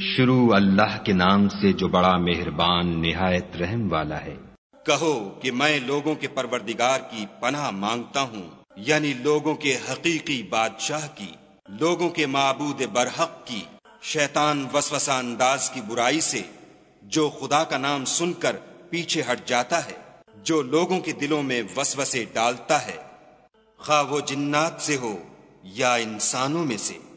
شروع اللہ کے نام سے جو بڑا مہربان نہایت رحم والا ہے۔ کہو کہ میں لوگوں کے پروردگار کی پناہ مانگتا ہوں یعنی لوگوں کے حقیقی بادشاہ کی، لوگوں کے معبود برحق کی، شیطان وسوسہ انداز کی برائی سے، جو خدا کا نام سن کر پیچھے ہٹ جاتا ہے، جو لوگوں کے دلوں میں وسوسے ڈالتا ہے۔ خواہ وہ جنات سے ہو یا انسانوں میں سے۔